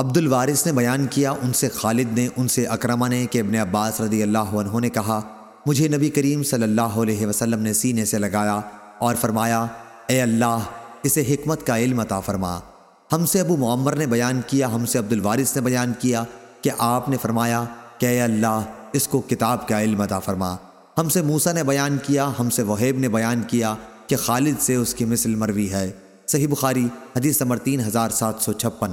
عبد الوارث نے بیان کیا، ان سے خالد نے، ان سے اکرمہ نے کہ ابن عباس رضی اللہ عنہ نے کہا، مجھے نبی کریم صلی اللہ علیہ وسلم نے سینے سے لگایا اور فرمایا، اے اللہ، اسے حکمت کا علم عطا فرما۔ ہم سے ابو معمر نے بیان کیا، ہم سے عبد الوارث نے بیان کیا کہ آپ نے فرمایا کہ اے اللہ، اس کو کتاب کا علم عطا فرما۔ ہم سے موسا نے بیان کیا، ہم سے وہیب نے بیان کیا کہ خالد سے اس کی مثل مروی ہے۔ صحیح بخاری، حدیث نمبر تین ہزار سات سو چھپن۔